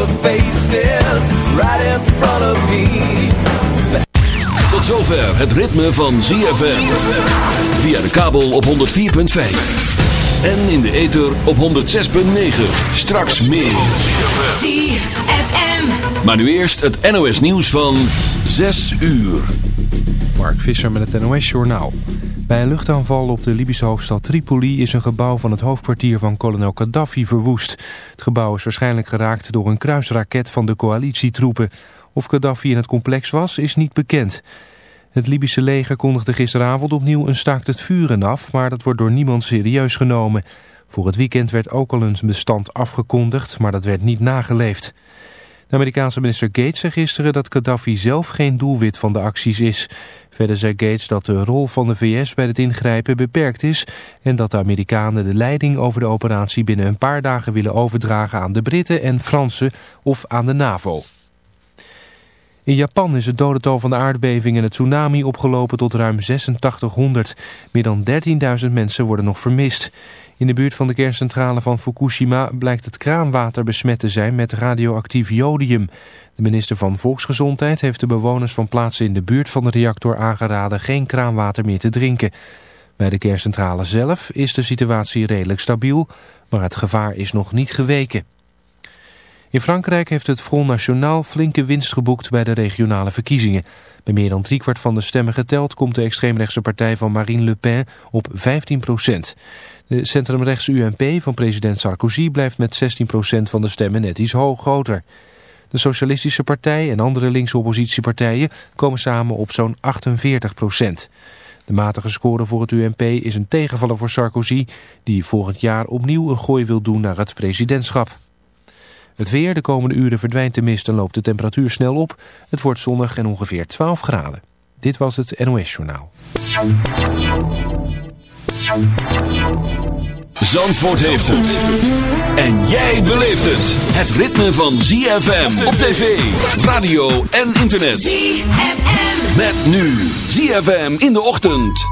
the faces right in front of me. Tot zover het ritme van ZFM. Via de kabel op 104.5. En in de ether op 106.9. Straks meer. ZFM. Maar nu eerst het NOS nieuws van 6 uur. Mark Visser met het NOS Journaal. Bij een luchtaanval op de Libische hoofdstad Tripoli is een gebouw van het hoofdkwartier van kolonel Gaddafi verwoest. Het gebouw is waarschijnlijk geraakt door een kruisraket van de coalitietroepen. Of Gaddafi in het complex was, is niet bekend. Het Libische leger kondigde gisteravond opnieuw een staakt het vuren af, maar dat wordt door niemand serieus genomen. Voor het weekend werd ook al een bestand afgekondigd, maar dat werd niet nageleefd. De Amerikaanse minister Gates zei gisteren dat Gaddafi zelf geen doelwit van de acties is. Verder zei Gates dat de rol van de VS bij het ingrijpen beperkt is... en dat de Amerikanen de leiding over de operatie binnen een paar dagen willen overdragen aan de Britten en Fransen of aan de NAVO. In Japan is het dodental van de aardbeving en het tsunami opgelopen tot ruim 8600. Meer dan 13.000 mensen worden nog vermist. In de buurt van de kerncentrale van Fukushima blijkt het kraanwater besmet te zijn met radioactief jodium. De minister van Volksgezondheid heeft de bewoners van plaatsen in de buurt van de reactor aangeraden geen kraanwater meer te drinken. Bij de kerncentrale zelf is de situatie redelijk stabiel, maar het gevaar is nog niet geweken. In Frankrijk heeft het Front National flinke winst geboekt bij de regionale verkiezingen. Bij meer dan driekwart van de stemmen geteld komt de extreemrechtse partij van Marine Le Pen op 15 procent. De centrumrechtse UMP van president Sarkozy blijft met 16 procent van de stemmen net iets hoog groter. De Socialistische Partij en andere linkse oppositiepartijen komen samen op zo'n 48 procent. De matige score voor het UMP is een tegenvaller voor Sarkozy... die volgend jaar opnieuw een gooi wil doen naar het presidentschap. Het weer, de komende uren verdwijnt de mist en loopt de temperatuur snel op. Het wordt zonnig en ongeveer 12 graden. Dit was het NOS Journaal. Zandvoort heeft het. En jij beleeft het. Het ritme van ZFM op tv, radio en internet. ZFM. Met nu ZFM in de ochtend.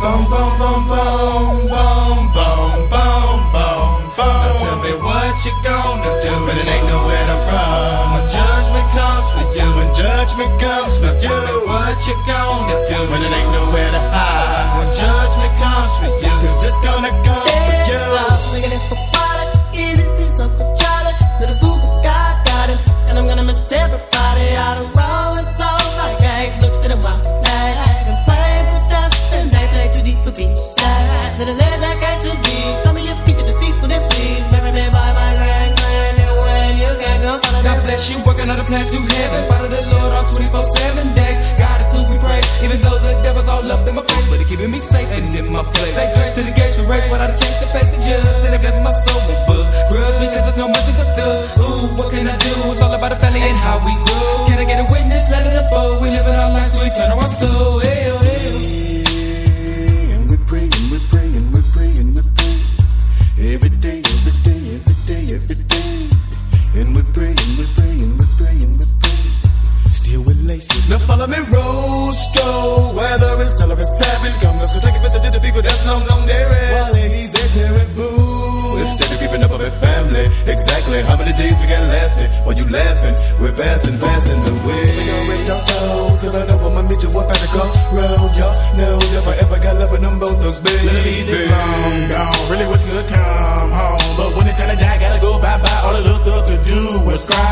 Bum, bum, bum, bum, bum, bum, bum, bum. Now tell me what you gonna do when it ain't nowhere to run. When judgment comes for you. When judgment comes for you. What you gonna do when it ain't nowhere to hide. When judgment comes for you. Cause it's gonna come for you. And I'm gonna miss everybody out of rolling you, working on a plan to heaven. Follow the Lord on 24-7 days. God is who we praise. Even though the devil's all up in my face, but he keeping me safe and in my place. Say grace to the gates we race, without a change to face the judge. And it blesses my soul with books. Grudge because there's no mercy for thugs. Ooh, what can I do? It's all about the family and how we do. Can I get a witness? Let it unfold. We living our lives, we turn our soul. Hey, oh. oh. And we're Lace. Now follow me, Rosto. Weather is teller is seven. Come, let's go take a visit to the people that's long gone there is. While ladies, they terrible. Instead of keeping up with family. Exactly how many days we got lasting? While you laughing, we're passing, passing the way. We gon' rest our souls, cause I know I'ma meet you up at the crossroad. Y'all know if I ever got love with them both thugs, baby. It's long gone. Really wish you could come home. But when it's time to die, gotta go bye bye. All the little thug could do was cry,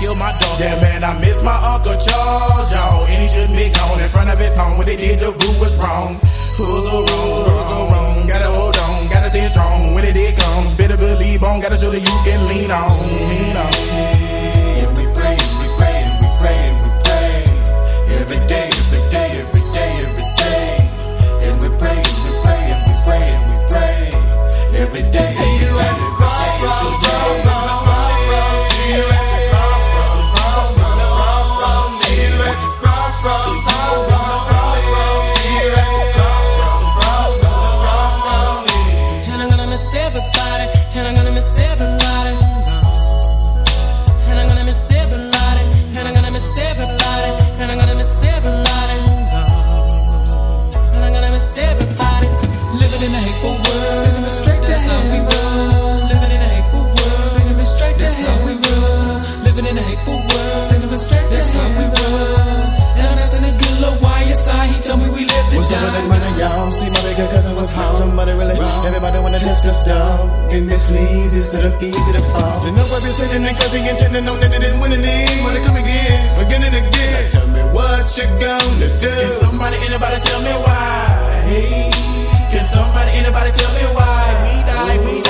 cry. Why they kill my dog? Yeah, man, I miss my Uncle Charles, y'all. And he shouldn't be gone in front of his home. When they did, the rule was wrong. Who's so wrong? Who's so wrong? Gotta hold on, gotta stay strong. When it did comes, better believe on. Gotta show that you can lean on. Lean on. And we praying, we praying, we praying, we praying. Every day, every day, every day, every day. And we praying, we praying, we praying, we praying. Every day. Some of money, y'all. See my bigger cousin was home. Somebody really wrong. Everybody wanna test the stuff. Give me sneeze instead of easy to fall. The number is sitting and cousin intending on that it didn't win any. Wanna come again, again and again. Now tell me what you gonna do. Can somebody, anybody tell me why? Hey. Can somebody, anybody tell me why? We die, we die.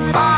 the.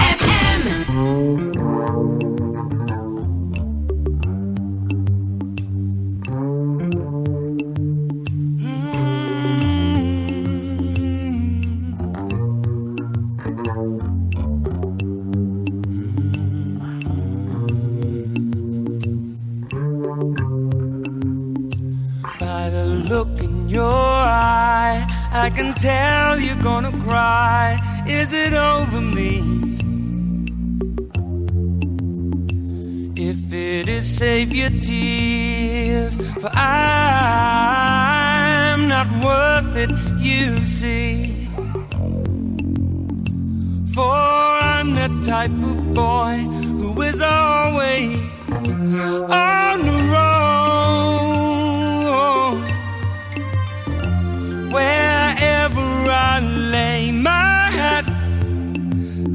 Is it over me? If it is, save your tears, for I'm not worth it, you see. For I'm the type of boy who is always on the road. Wherever I lay my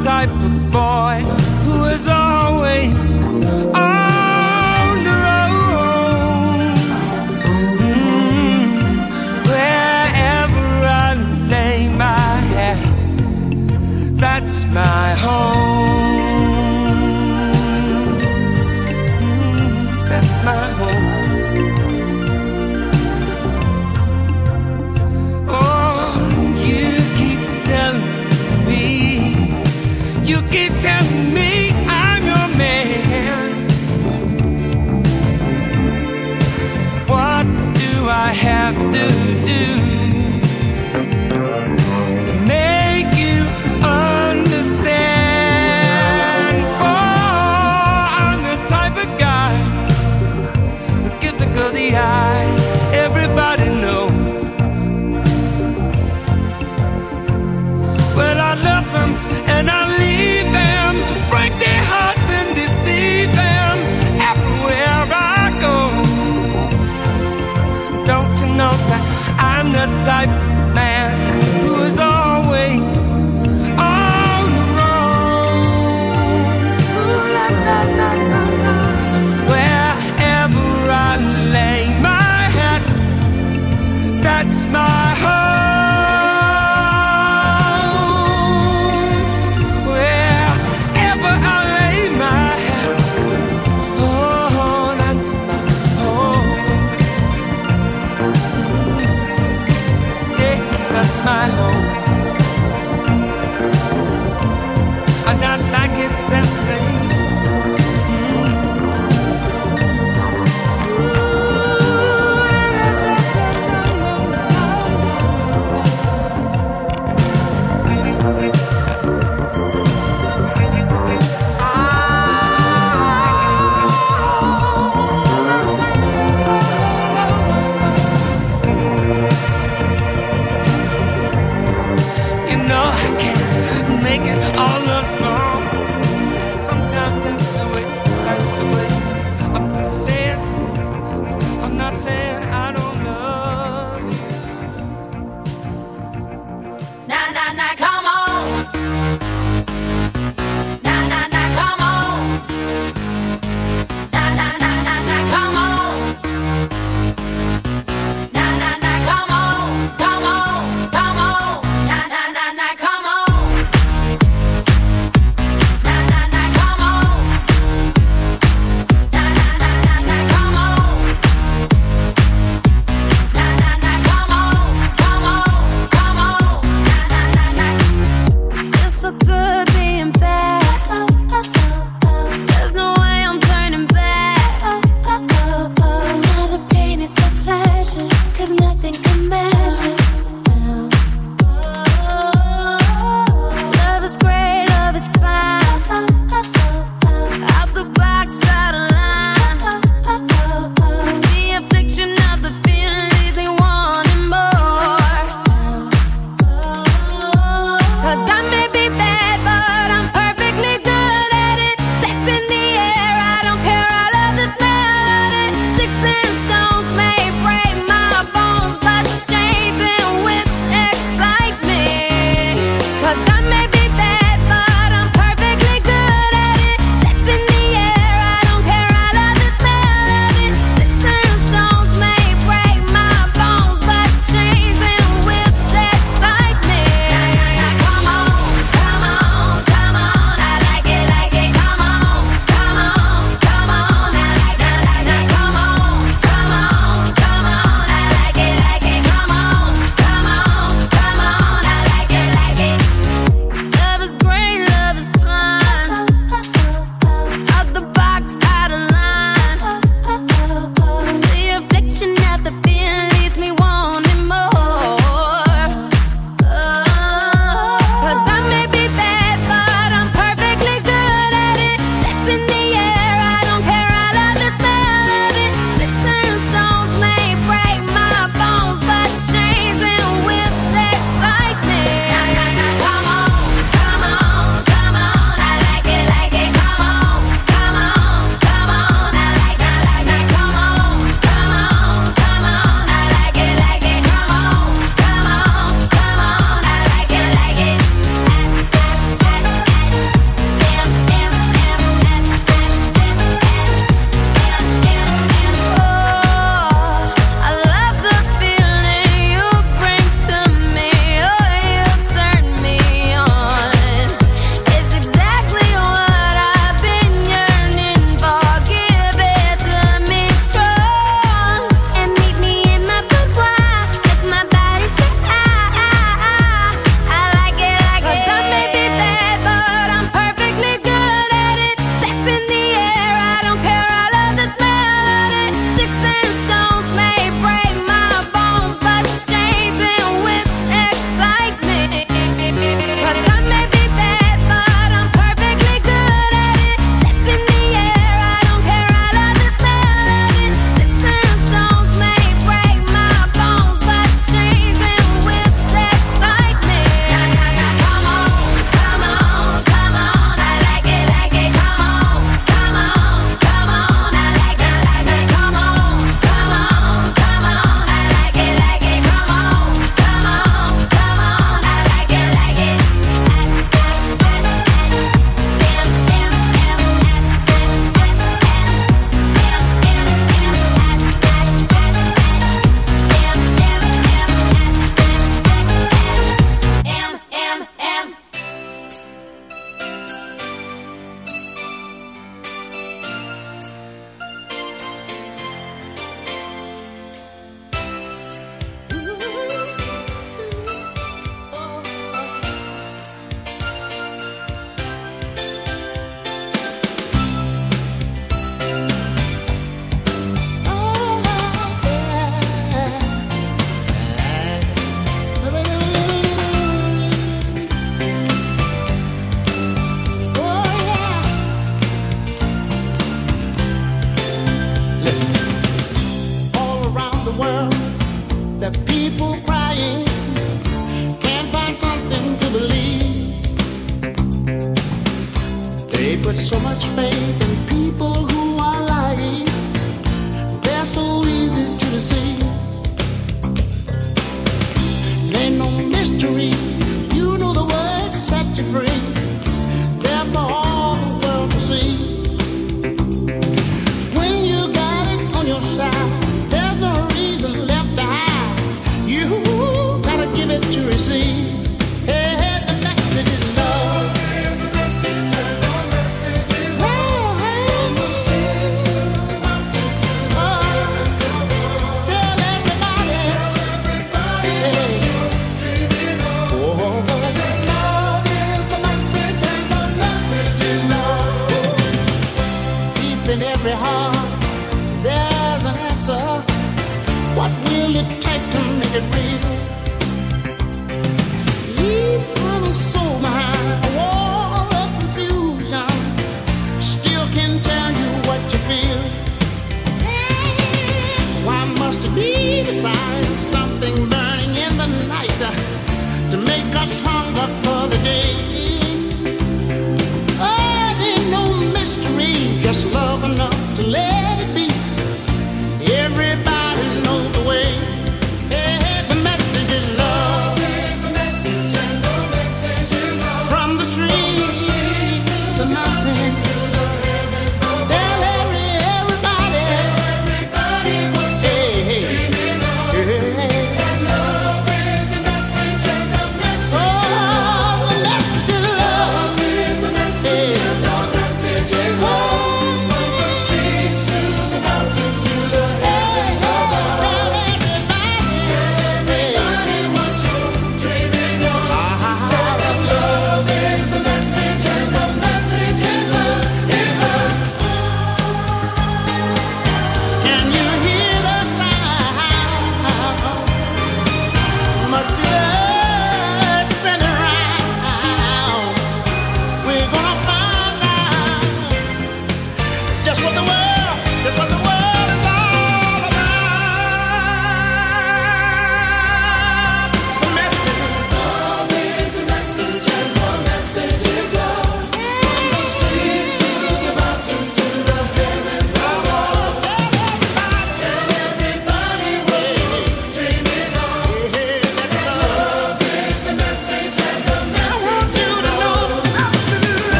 type of boy who is always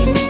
For eternity.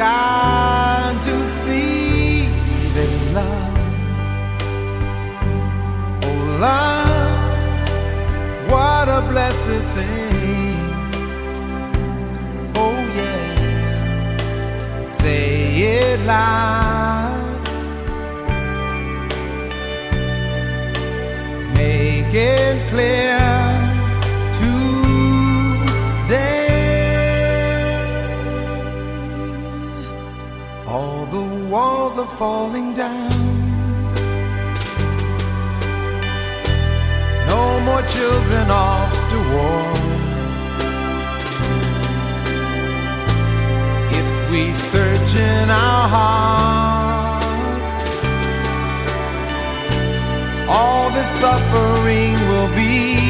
We've to see that love, oh love, what a blessed thing. Oh yeah, say it loud. Make it clear falling down. No more children off to war. If we search in our hearts, all the suffering will be